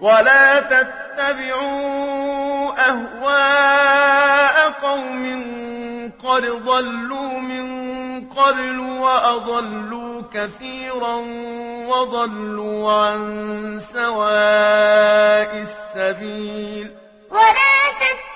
ولا تتبعوا أهواء قوم قد ضلوا من قبل وأضلوا كثيرا وضلوا عن سواء السبيل. ولا تتبعوا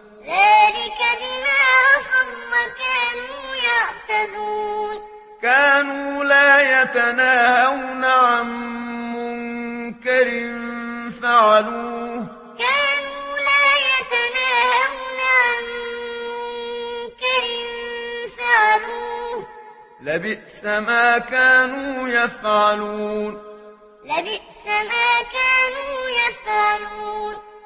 ذلك بما عصوا وكانوا يعتدون. كانوا لا يتناهون عن منكر فعلوه. كانوا لا يتناهون عن منكر فعلوه. لبئس ما كانوا يفعلون. لبئس ما كانوا يفعلون.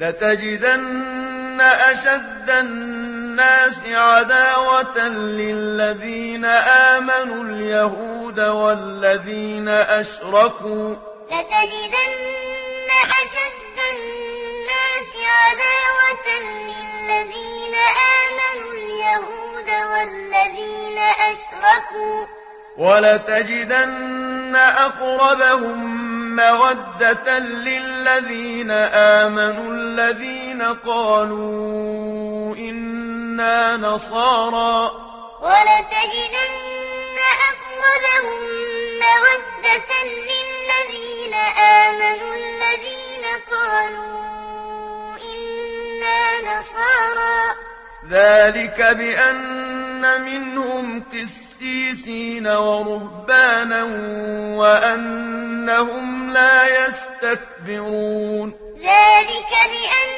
لتجدن أشد الناس عداوة للذين آمنوا اليهود والذين أشركوا. لتجدن أشد الناس عداوة للذين آمنوا اليهود والذين أشركوا. ولتجدن أقربهم مودة للذين آمنوا الذين قالوا إنا نصارى. ولتجدن أقربهم مودة للذين آمنوا الذين قالوا إنا نصارى. ذلك بأن منهم قسم قسيسين ورهبانا وأنهم لا يستكبرون ذلك بأن